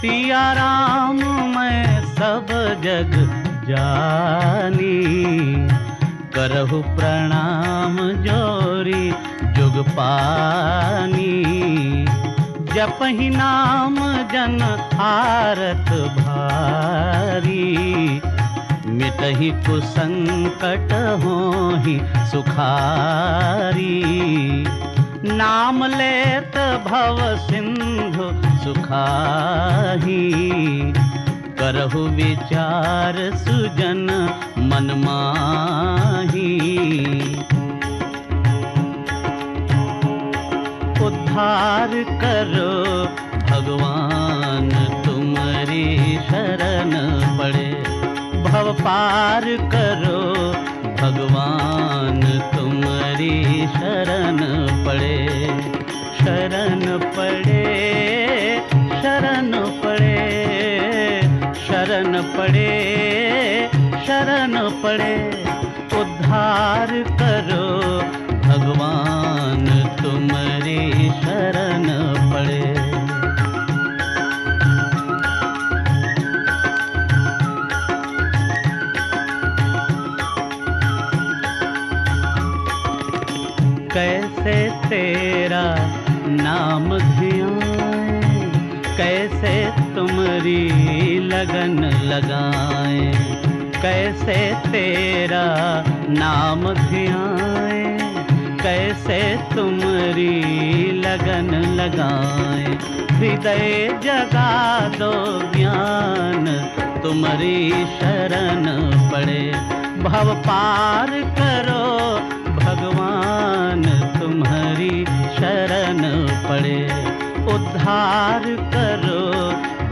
सिया राम मैं सब जग जानी। करहु प्रणाम जोरी जुग पानी। जप ही नाम जन आरत भारी। मिटहि कुसंकट होहि सुखारी। नाम लेत भव सिंधु सुखाही। करहु विचार सुजन मन माही। उद्धार करो भगवान, तुम्हारी शरण पड़े। भव पार करो भगवान तुम्हारी पड़े शरण पड़े उद्धार करो। भगवान तुम्हारी शरण पड़े। कैसे तेरा नाम ध्याए कैसे तुम्हारी लगन लगाए? कैसे तेरा नाम ध्याए? कैसे तुम्हारी लगन लगाए? हृदय जगा दो ज्ञान, तुम्हारी शरण पड़े। भव पार करो भगवान, तुम्हारी शरण पड़े। उद्धार करो।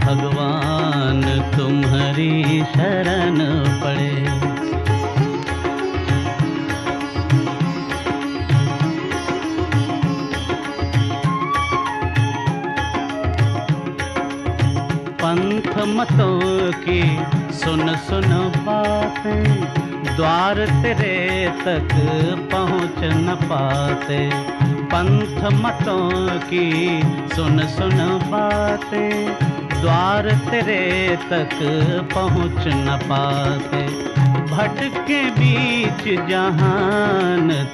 भगवान तुम्हारी शरण पड़े। मतों की सुन सुन बातें, द्वार तेरे तक पहुँच न पाते। पंथ मतों की सुन सुन बातें, द्वार तेरे तक पहुँच न पाते। भटके बीच जहान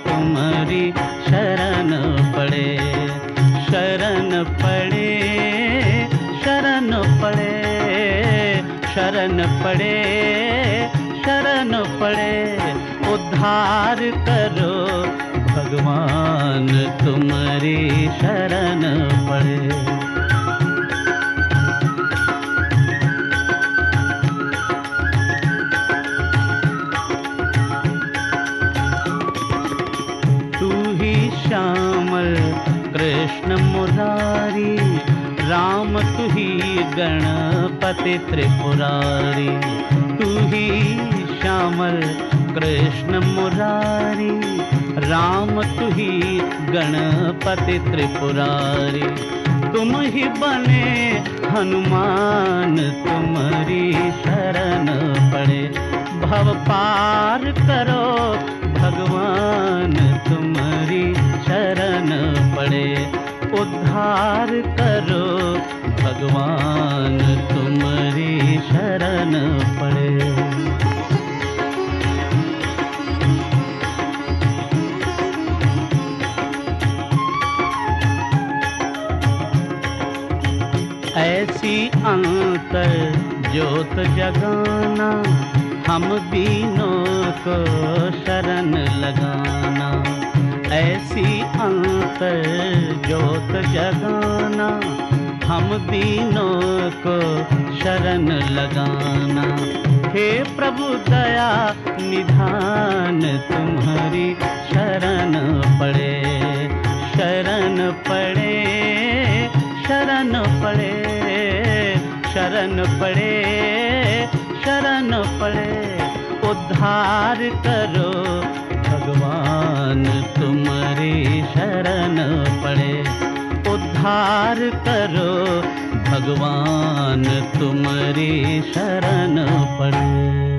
शरण पड़े शरण पड़े, उद्धार करो। भगवान, तुम्हारी शरण पड़े। तू ही श्यामल, कृष्ण मुरारी, राम तू ही गणपति त्रिपुरारी, तू ही श्यामल कृष्ण मुरारी, राम तू ही गणपति त्रिपुरारी। तुम ही बने हनुमान, तुम्हारी शरण पड़े। भव पार करो भगवान, तुम्हारी शरण पड़े। उद्धार करो भगवान शरण पड़े। ऐसी अंतर ज्योत जगाना, हम दीनों को शरण लगाना। ऐसी अंतर ज्योत जगाना हम दीनों को शरण लगाना। हे प्रभु दया, निधान तुम्हारी शरण पड़े शरण पड़े शरण पड़े शरण पड़े शरण पड़े। उद्धार करो भगवान, तुम्हारी शरण पड़े। हार करो भगवान तुम्हारी शरण पड़े